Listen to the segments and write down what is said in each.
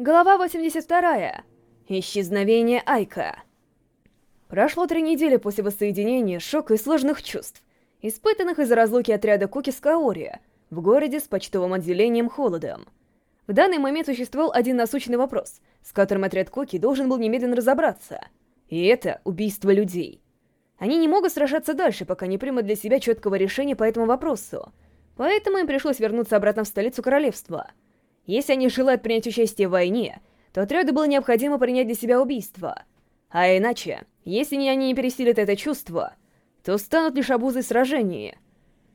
Глава 82. Исчезновение Айка. Прошло три недели после воссоединения, шока и сложных чувств, испытанных из-за разлуки отряда Куки с Каори в городе с почтовым отделением Холодом. В данный момент существовал один насущный вопрос, с которым отряд Куки должен был немедленно разобраться. И это убийство людей. Они не могут сражаться дальше, пока не примут для себя четкого решения по этому вопросу. Поэтому им пришлось вернуться обратно в столицу королевства — если они желают принять участие в войне, то отряду было необходимо принять для себя убийство. А иначе, если они не пересилят это чувство, то станут лишь обузой сражения.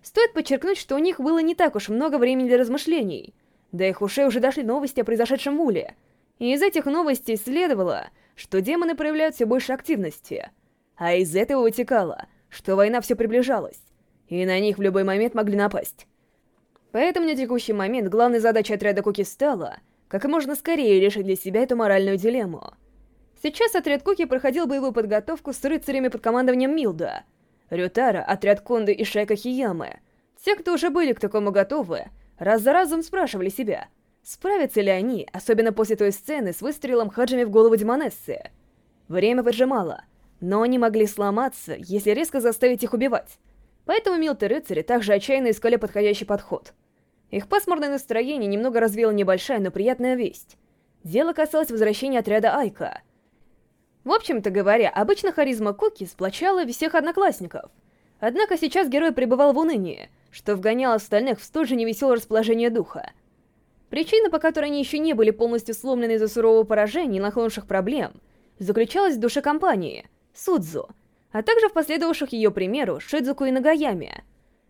Стоит подчеркнуть, что у них было не так уж много времени для размышлений. До их ушей уже дошли новости о произошедшем в Уле. И из этих новостей следовало, что демоны проявляют все больше активности. А из этого вытекало, что война все приближалась, и на них в любой момент могли напасть. Поэтому на текущий момент главной задачей отряда Куки стала как можно скорее решить для себя эту моральную дилемму. Сейчас отряд Куки проходил боевую подготовку с рыцарями под командованием Милда. Рютара, отряд Конды и Шайка Хиямы. Те, кто уже были к такому готовы, раз за разом спрашивали себя, справятся ли они, особенно после той сцены с выстрелом Хаджами в голову Демонессы. Время поджимало, но они могли сломаться, если резко заставить их убивать. Поэтому Милт и рыцари также отчаянно искали подходящий подход — их пасмурное настроение немного развеяла небольшая, но приятная весть. Дело касалось возвращения отряда Айка. В общем-то говоря, обычно харизма Куки сплочала всех одноклассников. Однако сейчас герой пребывал в унынии, что вгоняло остальных в столь же невеселое расположение духа. Причина, по которой они еще не были полностью сломлены из-за сурового поражения и нахлынувших проблем, заключалась в душе компании, Судзу, а также в последовавших ее примеру Шидзуку и Нагаяме.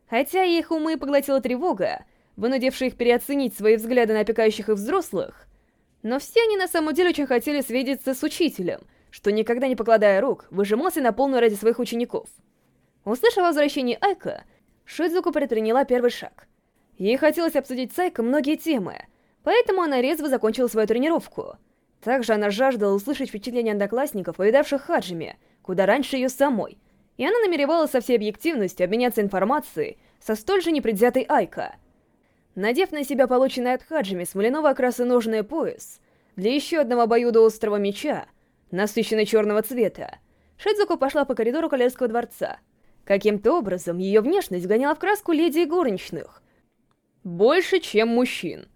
Хотя их умы поглотила тревога, вынудивший их переоценить свои взгляды на опекающих их взрослых, но все они на самом деле очень хотели свидеться с учителем, что, никогда не покладая рук, выжимался на полную ради своих учеников. Услышав о возвращении Айка, Шидзуку предприняла первый шаг. Ей хотелось обсудить с Айко многие темы, поэтому она резво закончила свою тренировку. Также она жаждала услышать впечатления одноклассников, повидавших Хаджими, куда раньше ее самой, и она намеревалась со всей объективностью обменяться информацией со столь же непредвзятой Айко — Надев на себя полученный от Хаджими смоляного окраса ножный пояс, для еще одного обоюдоострого меча, насыщенный черного цвета, Шидзуко пошла по коридору Королевского дворца. Каким-то образом ее внешность гоняла в краску леди и горничных. Больше, чем мужчин.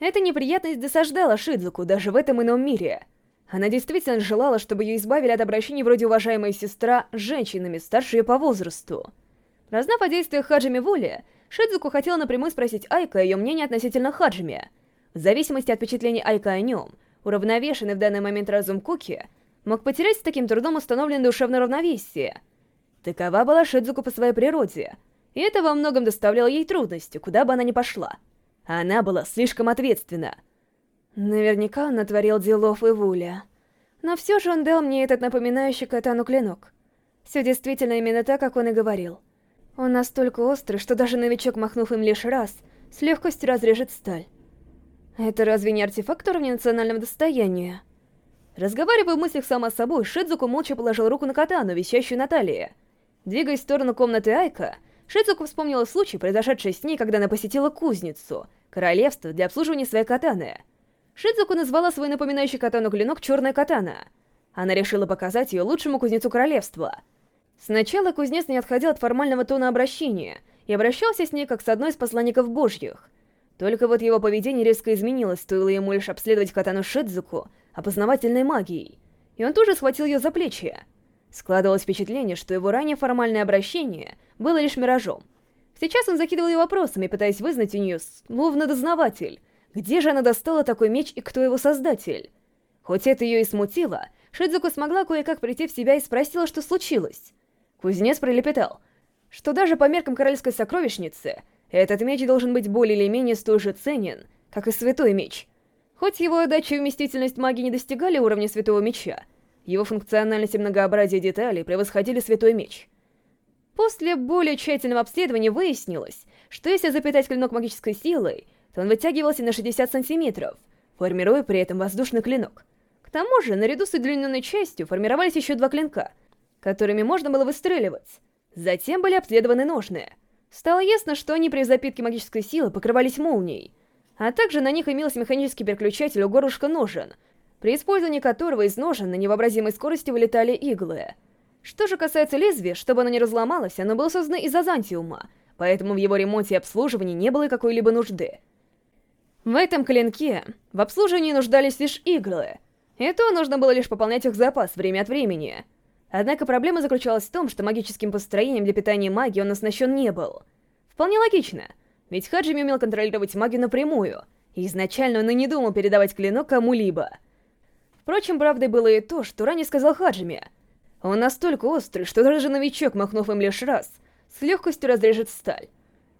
Эта неприятность досаждала Шидзуку даже в этом ином мире. Она действительно желала, чтобы ее избавили от обращений вроде «уважаемая сестра» с женщинами, старше ее по возрасту. Разнав о действиях Хаджими Воли, Шидзуку хотела напрямую спросить Айка ее мнение относительно Хаджими. В зависимости от впечатлений Айка о нем, уравновешенный в данный момент разум Куки мог потерять с таким трудом установленное душевное равновесие. Такова была Шидзуку по своей природе, и это во многом доставляло ей трудности, куда бы она ни пошла. Она была слишком ответственна. Наверняка он натворил делов и Вуля. Но все же он дал мне этот напоминающий катану клинок. Все действительно именно так, как он и говорил. Он настолько острый, что даже новичок, махнув им лишь раз, с легкостью разрежет сталь. Это разве не артефакт уровня национального достояния? Разговаривая в мыслях сама собой, Шидзуку молча положил руку на катану, висящую на талии. Двигаясь в сторону комнаты Айка, Шидзуку вспомнила случай, произошедший с ней, когда она посетила кузницу, королевство для обслуживания своей катаны. Шидзуку назвала свой напоминающий катану клинок «Черная катана». Она решила показать ее лучшему кузнецу королевства — Сначала кузнец не отходил от формального тона обращения и обращался с ней как с одной из посланников божьих. Только вот его поведение резко изменилось, стоило ему лишь обследовать катану Шидзуку опознавательной магией, и он тоже схватил ее за плечи. Складывалось впечатление, что его ранее формальное обращение было лишь миражом. Сейчас он закидывал ее вопросами, пытаясь вызнать у нее, словно дознаватель, где же она достала такой меч и кто его создатель. Хоть это ее и смутило, Шидзуку смогла кое-как прийти в себя и спросила, что случилось. Кузнец пролепетал, что даже по меркам королевской сокровищницы этот меч должен быть более или менее столь же ценен, как и святой меч. Хоть его отдача и вместительность магии не достигали уровня святого меча, его функциональность и многообразие деталей превосходили святой меч. После более тщательного обследования выяснилось, что если запитать клинок магической силой, то он вытягивался на 60 сантиметров, формируя при этом воздушный клинок. К тому же, наряду с удлиненной частью формировались еще два клинка — которыми можно было выстреливать. Затем были обследованы ножные. Стало ясно, что они при запитке магической силы покрывались молнией. а также на них имелся механический переключатель у горлышка ножен, при использовании которого из ножен на невообразимой скорости вылетали иглы. Что же касается лезвия, чтобы оно не разломалось, оно было создано из азантиума, поэтому в его ремонте и обслуживании не было какой-либо нужды. В этом клинке в обслуживании нуждались лишь иглы, и то нужно было лишь пополнять их запас время от времени. Однако проблема заключалась в том, что магическим построением для питания магии он оснащен не был. Вполне логично, ведь Хаджими умел контролировать магию напрямую, и изначально он и не думал передавать клинок кому-либо. Впрочем, правдой было и то, что ранее сказал Хаджими. Он настолько острый, что даже новичок, махнув им лишь раз, с легкостью разрежет сталь.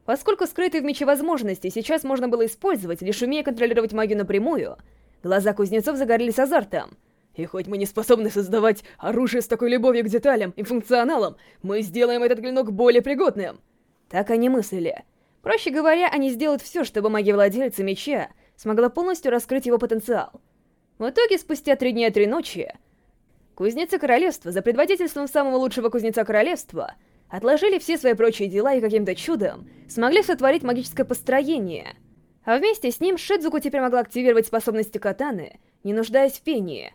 Поскольку скрытые в мече возможности сейчас можно было использовать, лишь умея контролировать магию напрямую, глаза кузнецов загорелись азартом. И хоть мы не способны создавать оружие с такой любовью к деталям и функционалом, мы сделаем этот клинок более пригодным. Так они мыслили. Проще говоря, они сделают все, чтобы магия владельца меча смогла полностью раскрыть его потенциал. В итоге, спустя три дня и три ночи, кузнецы королевства за предводительством самого лучшего кузнеца королевства отложили все свои прочие дела и каким-то чудом смогли сотворить магическое построение. А вместе с ним Шидзуку теперь могла активировать способности катаны, не нуждаясь в пении.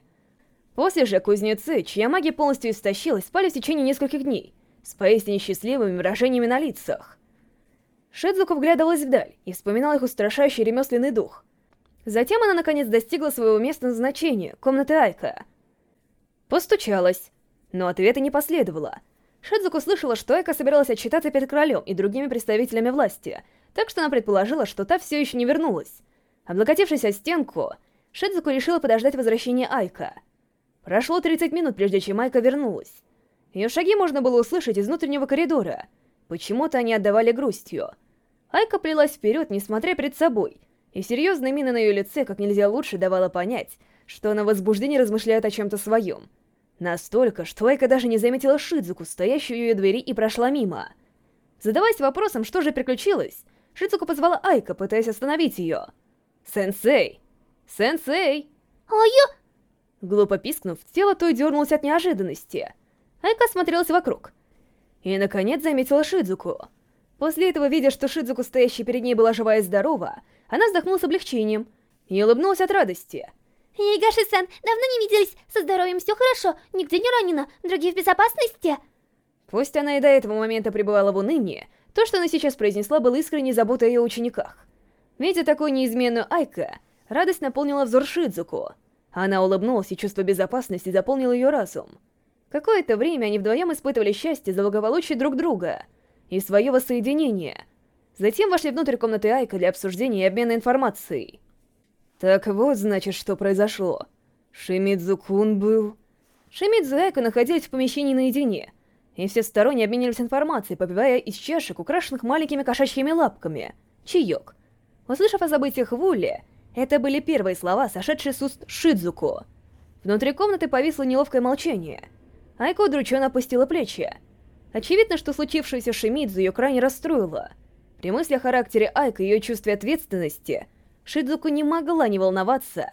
После же кузнецы, чья магия полностью истощилась, спали в течение нескольких дней, с поистине счастливыми выражениями на лицах. Шидзуку вглядывалась вдаль и вспоминала их устрашающий ремесленный дух. Затем она наконец достигла своего места назначения, комнаты Айка. Постучалась, но ответа не последовало. Шидзуку слышала, что Айка собиралась отчитаться перед королем и другими представителями власти, так что она предположила, что та все еще не вернулась. Облокотившись о стенку, Шидзуку решила подождать возвращения Айка. Прошло 30 минут, прежде чем Айка вернулась. Ее шаги можно было услышать из внутреннего коридора. Почему-то они отдавали грустью. Айка плелась вперед, несмотря перед собой, и серьезная мина на ее лице как нельзя лучше давала понять, что она в возбуждении размышляет о чем-то своем. Настолько, что Айка даже не заметила Шидзуку, стоящую у ее двери, и прошла мимо. Задаваясь вопросом, что же приключилось, Шидзуку позвала Айка, пытаясь остановить ее. «Сенсей! Сенсей!» «А я...» Глупо пискнув, тело той дернулось от неожиданности. Айка осмотрелась вокруг. И, наконец, заметила Шидзуку. После этого, видя, что Шидзуку, стоящая перед ней, была жива и здорова, она вздохнула с облегчением и улыбнулась от радости. Ейгаши-сан, давно не виделись. Со здоровьем все хорошо, нигде не ранена, другие в безопасности. Пусть она и до этого момента пребывала в унынии, то, что она сейчас произнесла, было искренней заботой о ее учениках. Видя такую неизменную Айка, радость наполнила взор Шидзуку. Она улыбнулась, и чувство безопасности заполнило ее разум. Какое-то время они вдвоем испытывали счастье за благополучие друг друга и свое воссоединение. Затем вошли внутрь комнаты Айка для обсуждения и обмена информацией. Так вот, значит, что произошло. Шимидзу-кун был... Шимидзу и Айка находились в помещении наедине, и все всесторонне обменивались информацией, попивая из чашек, украшенных маленькими кошачьими лапками, чаек. Услышав о событиях в Уле, это были первые слова, сошедшие с уст Шидзуку. Внутри комнаты повисло неловкое молчание. Айко удрученно опустила плечи. Очевидно, что случившееся Шимидзу ее крайне расстроило. При мысли о характере Айко и ее чувстве ответственности, Шидзуку не могла не волноваться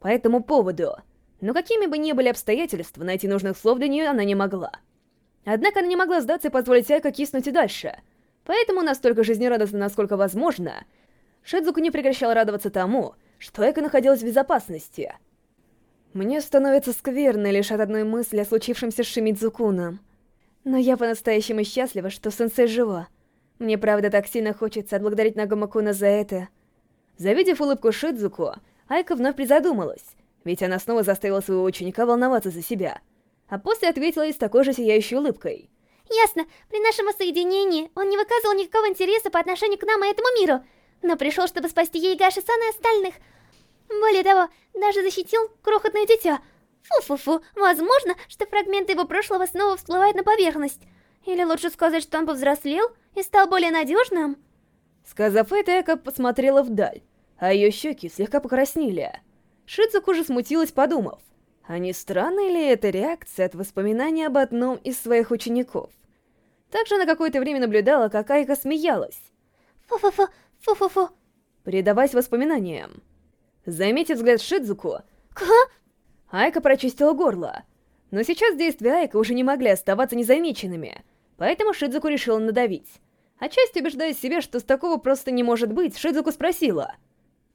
по этому поводу. Но какими бы ни были обстоятельства, найти нужных слов для нее она не могла. Однако она не могла сдаться и позволить Айко киснуть и дальше. Поэтому настолько жизнерадостно, насколько возможно, Шидзуку не прекращал радоваться тому, что Эко находилась в безопасности. Мне становится скверно лишь от одной мысли о случившемся с Шимидзукуном. Но я по-настоящему счастлива, что сенсей жива. Мне правда так сильно хочется отблагодарить Нагомакуна за это. Завидев улыбку Шидзуку, Айка вновь призадумалась, ведь она снова заставила своего ученика волноваться за себя. А после ответила ей с такой же сияющей улыбкой. «Ясно, при нашем соединении он не выказывал никакого интереса по отношению к нам и этому миру но пришел, чтобы спасти Ейгаши-сан и остальных. Более того, даже защитил крохотное дитя. Фу-фу-фу, возможно, что фрагменты его прошлого снова всплывают на поверхность. Или лучше сказать, что он повзрослел и стал более надежным? Сказав это, Эка посмотрела вдаль, а ее щеки слегка покраснели. Шицуку уже смутилась, подумав, а не странная ли это реакция от воспоминания об одном из своих учеников? Также на какое-то время наблюдала, как Айка смеялась. Фу-фу-фу, Фу-фу-фу. Предаваясь воспоминаниям. Заметив взгляд Шидзуку, Ка? Айка прочистила горло. Но сейчас действия Айка уже не могли оставаться незамеченными, поэтому Шидзуку решила надавить. Отчасти убеждая себя, что с такого просто не может быть, Шидзуку спросила.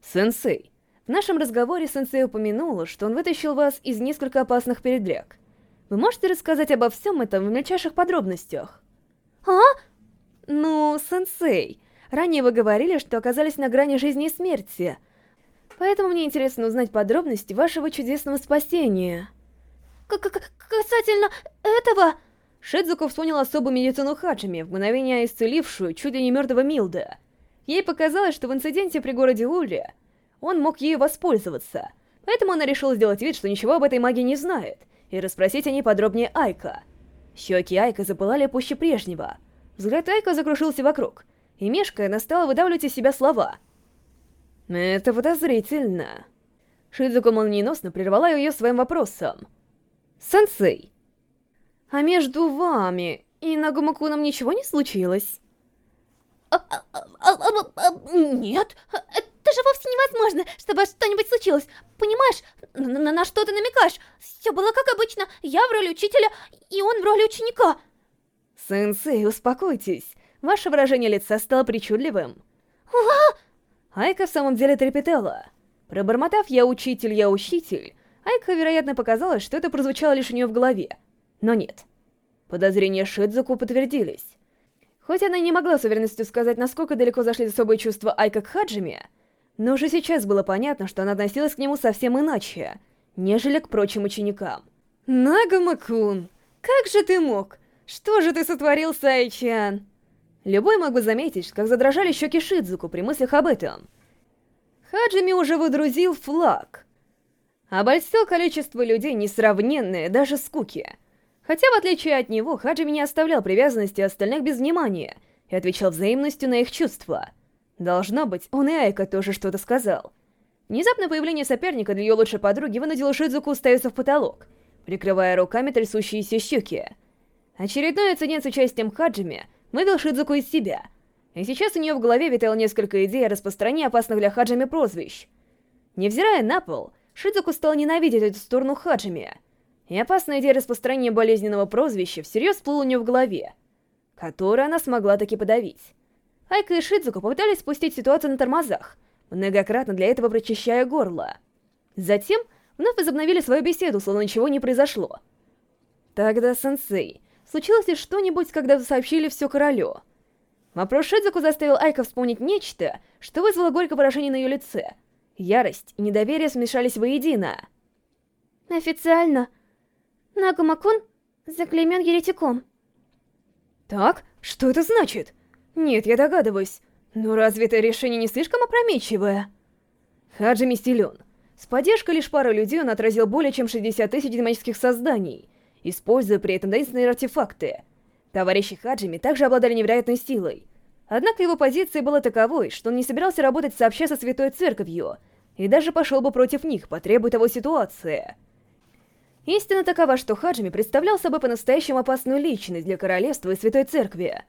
Сенсей, в нашем разговоре сенсей упомянула, что он вытащил вас из несколько опасных передряг. Вы можете рассказать обо всем этом в мельчайших подробностях? А? Ну, сенсей, ранее вы говорили, что оказались на грани жизни и смерти. Поэтому мне интересно узнать подробности вашего чудесного спасения. К -к Касательно этого... Шидзуко вспомнил особую медицину Хаджими, в мгновение исцелившую чуть ли не мертвого Милда. Ей показалось, что в инциденте при городе Уле он мог ею воспользоваться, поэтому она решила сделать вид, что ничего об этой магии не знает, и расспросить о ней подробнее Айка. Щеки Айка запылали пуще прежнего. Взгляд Айка закружился вокруг, и мешкая, она стала выдавливать из себя слова. «Это подозрительно». Шидзуко молниеносно прервала ее своим вопросом. «Сенсей, а между вами и Нагумакуном ничего не случилось?» а, а, а, «Нет, это же вовсе невозможно, чтобы что-нибудь случилось. Понимаешь, на, на что ты намекаешь? Все было как обычно. Я в роли учителя, и он в роли ученика. Сенсей, успокойтесь. Ваше выражение лица стало причудливым. Айка в самом деле трепетала. Пробормотав «я учитель, я учитель», Айка, вероятно, показалось, что это прозвучало лишь у нее в голове. Но нет. Подозрения Шидзуку подтвердились. Хоть она не могла с уверенностью сказать, насколько далеко зашли особые чувства Айка к Хаджиме, но уже сейчас было понятно, что она относилась к нему совсем иначе, нежели к прочим ученикам. Нагама-кун, как же ты мог? Что же ты сотворил, Сайчан? Любой мог бы заметить, как задрожали щеки Шидзуку при мыслях об этом. Хаджими уже выдрузил флаг. Обольстил количество людей несравненное даже скуки. Хотя, в отличие от него, Хаджими не оставлял привязанности остальных без внимания и отвечал взаимностью на их чувства — Должно быть, он и Айка тоже что-то сказал. Внезапное появление соперника для ее лучшей подруги вынудило Шидзуку уставиться в потолок, прикрывая руками трясущиеся щеки. Очередной инцидент с участием Хаджими вывел Шидзуку из себя, и сейчас у нее в голове витало несколько идей о распространении опасных для Хаджими прозвищ. Невзирая на пол, Шидзуку стал ненавидеть эту сторону Хаджими, и опасная идея распространения болезненного прозвища всерьез всплыла у нее в голове, которую она смогла таки подавить. Айка и Шидзука попытались спустить ситуацию на тормозах, многократно для этого прочищая горло. Затем вновь возобновили свою беседу, словно ничего не произошло. Тогда, сенсей, случилось ли что-нибудь, когда вы сообщили все королю? Вопрос Шидзуку заставил Айка вспомнить нечто, что вызвало горькое выражение на ее лице. Ярость и недоверие смешались воедино. Официально, Нагумакун заклеймен еретиком. Так, что это значит? Нет, я догадываюсь. Но разве это решение не слишком опрометчивое? Хаджими силен. С поддержкой лишь пары людей он отразил более чем 60 тысяч демонических созданий, используя при этом таинственные артефакты. Товарищи Хаджими также обладали невероятной силой. Однако его позиция была таковой, что он не собирался работать сообща со Святой Церковью, и даже пошел бы против них, потребуя того ситуация. Истина такова, что Хаджими представлял собой по-настоящему опасную личность для Королевства и Святой Церкви.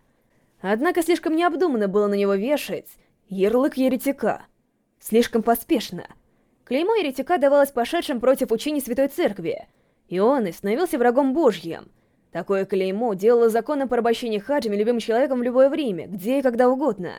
Однако слишком необдуманно было на него вешать ярлык еретика. Слишком поспешно. Клеймо еретика давалось пошедшим против учений Святой Церкви, и он и становился врагом Божьим. Такое клеймо делало закон о порабощении хаджами любым человеком в любое время, где и когда угодно.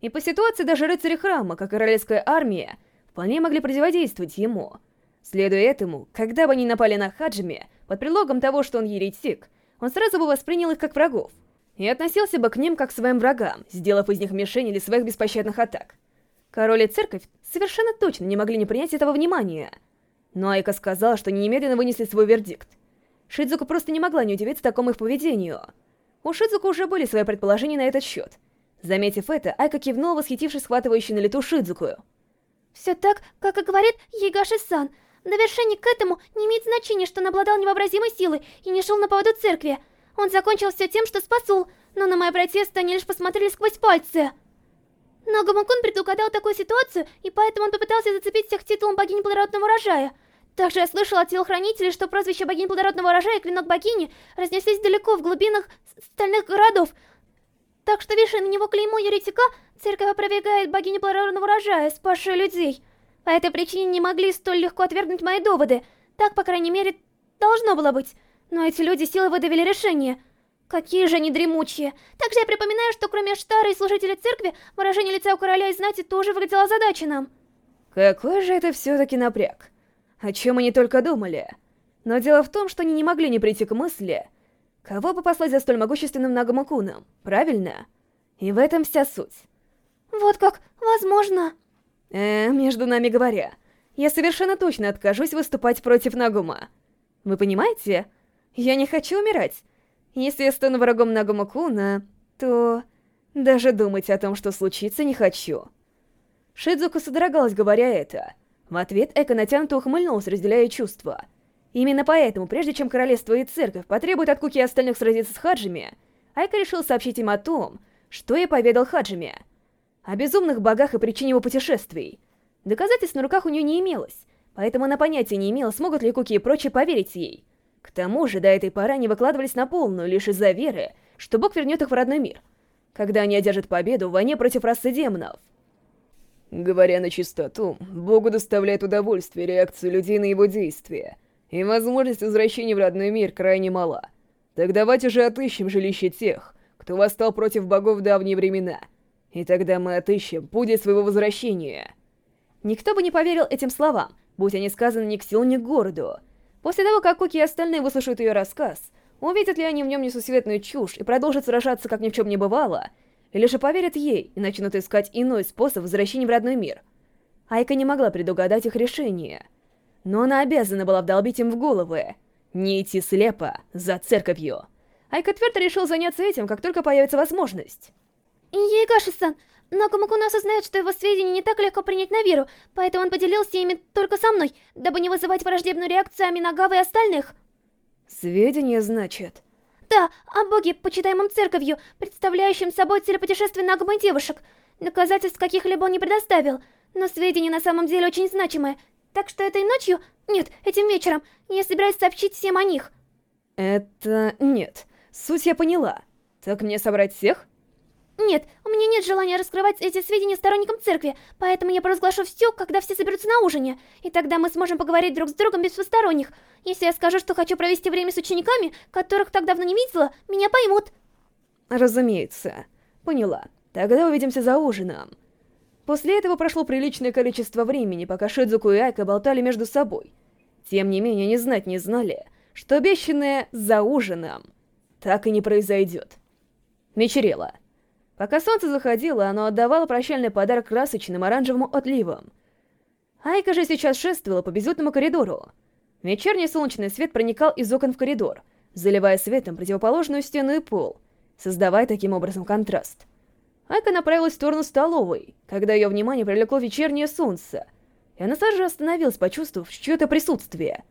И по ситуации даже рыцари храма, как и королевская армия, вполне могли противодействовать ему. Следуя этому, когда бы они напали на хаджами, под предлогом того, что он еретик, он сразу бы воспринял их как врагов, и относился бы к ним как к своим врагам, сделав из них мишень для своих беспощадных атак. Король и церковь совершенно точно не могли не принять этого внимания. Но Айка сказала, что они немедленно вынесли свой вердикт. Шидзуку просто не могла не удивиться такому их поведению. У Шидзуку уже были свои предположения на этот счет. Заметив это, Айка кивнула, восхитившись схватывающей на лету Шидзуку. «Все так, как и говорит Егаши-сан. Довершение к этому не имеет значения, что он обладал невообразимой силой и не шел на поводу церкви. Он закончил все тем, что спасул, но на мои протесты они лишь посмотрели сквозь пальцы. Но Гамакун предугадал такую ситуацию, и поэтому он попытался зацепить всех титулом богини плодородного урожая. Также я слышал от телохранителей, что прозвище богини плодородного урожая и клинок богини разнеслись далеко в глубинах стальных городов. Так что, вешая на него клеймо еретика, церковь опровергает богиню плодородного урожая, спасшую людей. По этой причине не могли столь легко отвергнуть мои доводы. Так, по крайней мере, должно было быть. Но эти люди силой выдавили решение. Какие же они дремучие. Также я припоминаю, что кроме Штара и служителей церкви, выражение лица у короля и знати тоже выглядело озадаченным. Какой же это все-таки напряг. О чем они только думали. Но дело в том, что они не могли не прийти к мысли, кого бы послать за столь могущественным Нагамакуном, правильно? И в этом вся суть. Вот как, возможно. Э, между нами говоря, я совершенно точно откажусь выступать против Нагума. Вы понимаете? Я не хочу умирать. Если я стану врагом Нагума-куна, то... Даже думать о том, что случится, не хочу. Шидзука содрогалась, говоря это. В ответ Эко натянуто ухмыльнулся, разделяя чувства. Именно поэтому, прежде чем королевство и церковь потребуют от Куки и остальных сразиться с Хаджими, Айка решил сообщить им о том, что я поведал Хаджими. О безумных богах и причине его путешествий. Доказательств на руках у нее не имелось, поэтому она понятия не имела, смогут ли Куки и прочие поверить ей. К тому же, до этой поры они выкладывались на полную лишь из-за веры, что бог вернет их в родной мир, когда они одержат победу в войне против расы демонов. Говоря на чистоту, Богу доставляет удовольствие реакцию людей на его действия, и возможность возвращения в родной мир крайне мала. Так давайте же отыщем жилище тех, кто восстал против богов в давние времена, и тогда мы отыщем путь своего возвращения. Никто бы не поверил этим словам, будь они сказаны ни к силу, ни к городу. После того, как Куки и остальные выслушают ее рассказ, увидят ли они в нем несусветную чушь и продолжат сражаться, как ни в чем не бывало — или же поверят ей и начнут искать иной способ возвращения в родной мир. Айка не могла предугадать их решение. Но она обязана была вдолбить им в головы. Не идти слепо за церковью. Айка твердо решил заняться этим, как только появится возможность. Ейгаши-сан, Накамакуна осознает, что его сведения не так легко принять на веру, поэтому он поделился ими только со мной, дабы не вызывать враждебную реакцию Аминагавы и остальных. Сведения, значит? Да, о боге, почитаемом церковью, представляющем собой цель путешествия Нагума и девушек. Доказательств каких-либо он не предоставил, но сведения на самом деле очень значимые. Так что этой ночью, нет, этим вечером, я собираюсь сообщить всем о них. Это... нет. Суть я поняла. Так мне собрать всех? Нет, у меня нет желания раскрывать эти сведения сторонникам церкви, поэтому я поразглашу все, когда все соберутся на ужине, и тогда мы сможем поговорить друг с другом без посторонних. Если я скажу, что хочу провести время с учениками, которых так давно не видела, меня поймут. Разумеется. Поняла. Тогда увидимся за ужином. После этого прошло приличное количество времени, пока Шидзуку и Айка болтали между собой. Тем не менее, не знать не знали, что обещанное «за ужином» так и не произойдет. Вечерело. Пока солнце заходило, оно отдавало прощальный подарок красочным оранжевым отливам. Айка же сейчас шествовала по безлюдному коридору. Вечерний солнечный свет проникал из окон в коридор, заливая светом противоположную стену и пол, создавая таким образом контраст. Айка направилась в сторону столовой, когда ее внимание привлекло вечернее солнце, и она сразу же остановилась, почувствовав чье-то присутствие.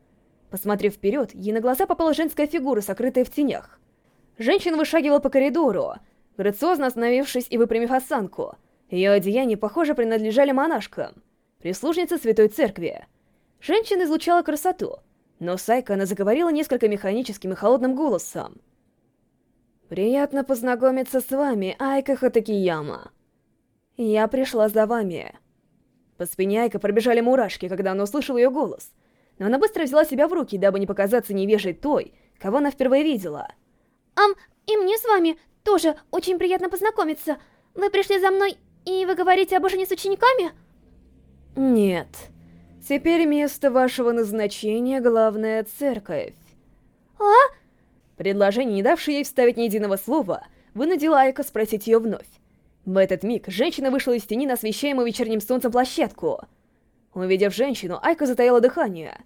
Посмотрев вперед, ей на глаза попала женская фигура, сокрытая в тенях. Женщина вышагивала по коридору, грациозно остановившись и выпрямив осанку. Ее одеяния, похоже, принадлежали монашкам, прислужнице Святой Церкви. Женщина излучала красоту, но Сайка она заговорила несколько механическим и холодным голосом. «Приятно познакомиться с вами, Айка Хатакияма. Я пришла за вами». По спине Айка пробежали мурашки, когда она услышала ее голос, но она быстро взяла себя в руки, дабы не показаться невежей той, кого она впервые видела. «Ам, и мне с вами тоже очень приятно познакомиться. Вы пришли за мной, и вы говорите об ужине с учениками? Нет. Теперь место вашего назначения — главная церковь. А? Предложение, не давшее ей вставить ни единого слова, вынудило Айка спросить ее вновь. В этот миг женщина вышла из тени на освещаемую вечерним солнцем площадку. Увидев женщину, Айка затаила дыхание.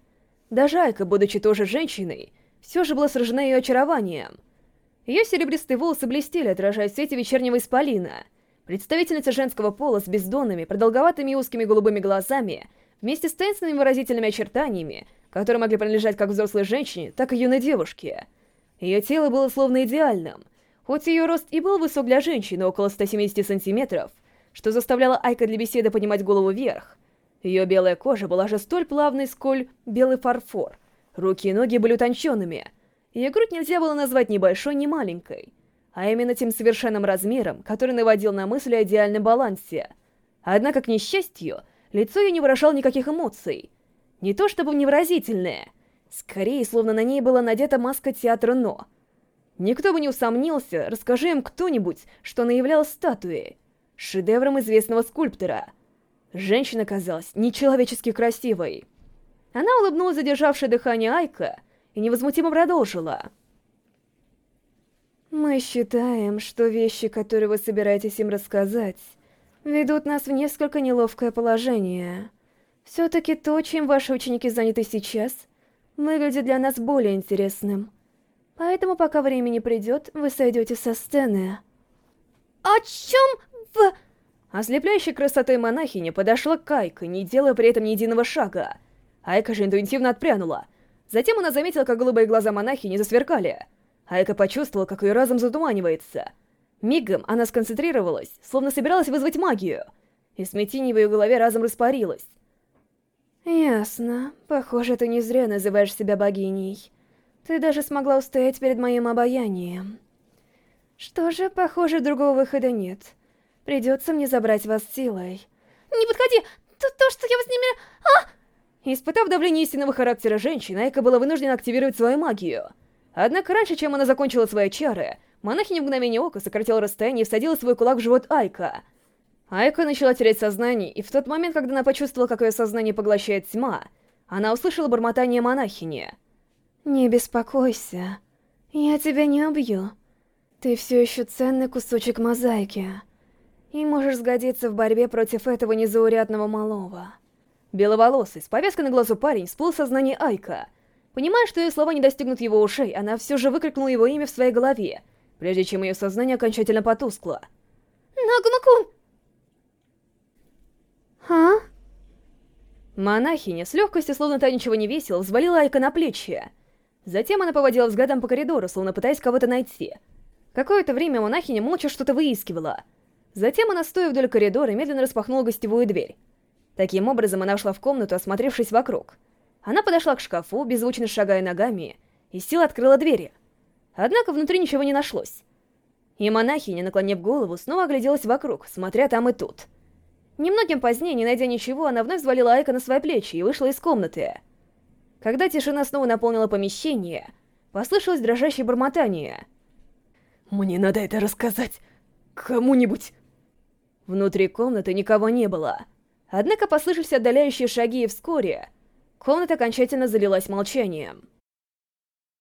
Даже Айка, будучи тоже женщиной, все же была сражена ее очарованием — ее серебристые волосы блестели, отражая свете вечернего исполина. Представительница женского пола с бездонными, продолговатыми и узкими голубыми глазами, вместе с таинственными выразительными очертаниями, которые могли принадлежать как взрослой женщине, так и юной девушке. Ее тело было словно идеальным. Хоть ее рост и был высок для женщины, около 170 сантиметров, что заставляло Айка для беседы поднимать голову вверх. Ее белая кожа была же столь плавной, сколь белый фарфор. Руки и ноги были утонченными — ее грудь нельзя было назвать ни большой, ни маленькой, а именно тем совершенным размером, который наводил на мысли о идеальном балансе. Однако, к несчастью, лицо ее не выражало никаких эмоций. Не то чтобы невыразительное, скорее, словно на ней была надета маска театра «Но». Никто бы не усомнился, расскажи им кто-нибудь, что она являлась статуей, шедевром известного скульптора. Женщина казалась нечеловечески красивой. Она улыбнулась, задержавшая дыхание Айка, и невозмутимо продолжила. «Мы считаем, что вещи, которые вы собираетесь им рассказать, ведут нас в несколько неловкое положение. Все-таки то, чем ваши ученики заняты сейчас, выглядит для нас более интересным. Поэтому, пока времени придет, вы сойдете со сцены». «О чем вы...» Ослепляющей красотой монахиня подошла к Айко, не делая при этом ни единого шага. Айка же интуитивно отпрянула. Затем она заметила, как голубые глаза монахини засверкали. Айка почувствовала, как ее разум затуманивается. Мигом она сконцентрировалась, словно собиралась вызвать магию. И смятение в ее голове разом распарилось. «Ясно. Похоже, ты не зря называешь себя богиней. Ты даже смогла устоять перед моим обаянием. Что же, похоже, другого выхода нет». Придется мне забрать вас силой. Не подходи! То, то что я вас не... А! Испытав давление истинного характера женщины, Айка была вынуждена активировать свою магию. Однако раньше, чем она закончила свои чары, монахиня в мгновение ока сократила расстояние и всадила свой кулак в живот Айка. Айка начала терять сознание, и в тот момент, когда она почувствовала, как ее сознание поглощает тьма, она услышала бормотание монахини. «Не беспокойся, я тебя не убью. Ты все еще ценный кусочек мозаики» и можешь сгодиться в борьбе против этого незаурядного малого. Беловолосый, с повязкой на глазу парень, всплыл сознание Айка. Понимая, что ее слова не достигнут его ушей, она все же выкрикнула его имя в своей голове, прежде чем ее сознание окончательно потускло. Нагумакун! А? Монахиня с легкостью, словно та ничего не весила, взвалила Айка на плечи. Затем она поводила взглядом по коридору, словно пытаясь кого-то найти. Какое-то время монахиня молча что-то выискивала — Затем она, стоя вдоль коридора, медленно распахнула гостевую дверь. Таким образом, она вошла в комнату, осмотревшись вокруг. Она подошла к шкафу, беззвучно шагая ногами, и сила открыла двери. Однако внутри ничего не нашлось. И монахиня, наклонив голову, снова огляделась вокруг, смотря там и тут. Немногим позднее, не найдя ничего, она вновь взвалила Айка на свои плечи и вышла из комнаты. Когда тишина снова наполнила помещение, послышалось дрожащее бормотание. «Мне надо это рассказать кому-нибудь!» Внутри комнаты никого не было. Однако послышались отдаляющие шаги, и вскоре комната окончательно залилась молчанием.